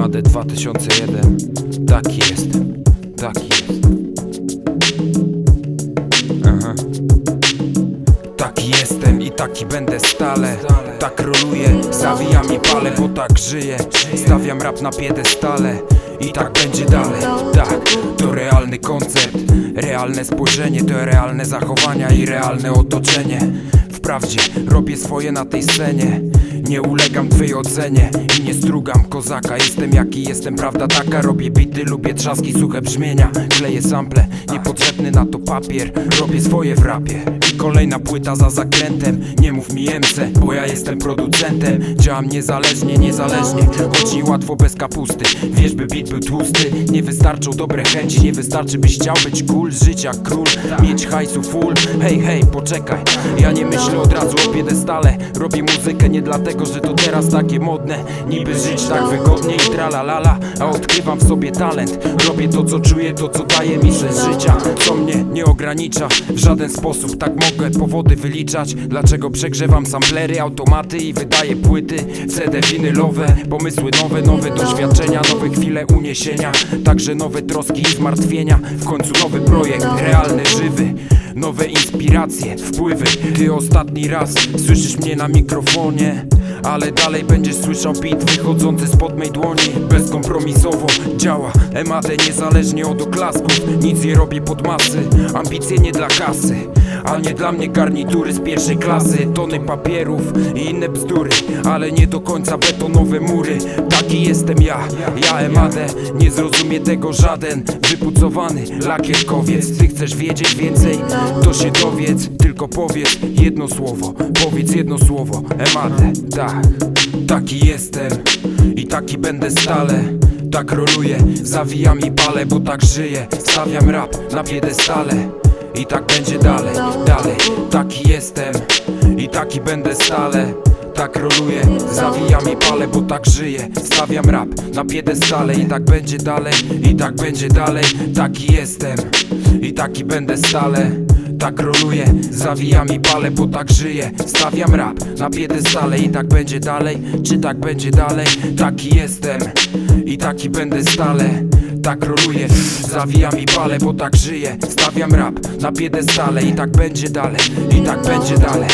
Emadę 2001 Taki jestem, taki jestem Aha. Taki jestem i taki będę stale. Tak roluję, zawijam i palę, bo tak żyję. Stawiam rap na piedestale i tak będzie dalej. Tak, to realny koncept Realne spojrzenie to realne zachowania i realne otoczenie. Wprawdzie robię swoje na tej scenie Nie ulegam twej ocenie i nie strugam kozaka. Jestem jaki jestem, prawda taka. Robię bity, lubię trzaski, suche brzmienia. Kleję sample, niepotrzebny na to papier. Robię swoje w rapie. I kolejna płyta za zakrętem. Nie mów mi MC, bo ja jestem producentem. Działam niezależnie, niezależnie. Choć nie łatwo bez kapusty. Wiesz by beat był tłusty. Nie wystarczą dobre chęci. Nie wystarczy byś chciał być cool Żyć jak król, mieć hajsu full. Hej, hej, poczekaj. Ja nie myślę od razu o piedestale. Robię muzykę nie dlatego, że to teraz takie modne. Niby żyć tak wygodnie i tralalala A odkrywam w sobie talent. Robię to co czuję, to co daje mi sens życia. Co mnie nie ogranicza. W żaden sposób Tak mogę powody wyliczać. Dlaczego przegrzewam samplery, automaty i wydaję płyty? CD winylowe, pomysły nowe, nowe doświadczenia Nowe chwile uniesienia, także nowe troski i zmartwienia. W końcu nowy projekt, realny, żywy Nowe inspiracje, wpływy. Ty ostatni raz słyszysz mnie na mikrofonie ale dalej będziesz słyszał beat wychodzący spod mej dłoni. Bezkompromisowo działa Emadę niezależnie od oklasków. Nic nie robię pod masy Ambicje nie dla kasy a nie dla mnie garnitury z pierwszej klasy Tony papierów i inne bzdury. Ale nie do końca betonowe mury. Taki jestem ja, ja Emadę Nie zrozumie tego żaden Wypucowany lakierkowiec. Ty chcesz wiedzieć więcej? To się dowiedz. Tylko powiedz jedno słowo Powiedz jedno słowo. Emadę, tak Taki jestem. I taki będę stale. Tak roluję, zawijam i palę, bo tak żyję. Stawiam rap na piedestale i tak będzie dalej, dalej. Taki jestem i taki będę stale. Tak roluję, zawijam i palę, bo tak żyję. Stawiam rap na piedestale i tak będzie dalej I tak będzie dalej, taki jestem I taki będę stale. Tak roluję, zawijam i palę, bo tak żyję. Stawiam rap na piedestale i tak będzie dalej. Czy tak będzie dalej? Taki jestem i taki będę stale tak roluję, zawijam i palę, bo tak żyję. Stawiam rap na piedestale i tak będzie dalej I tak będzie dalej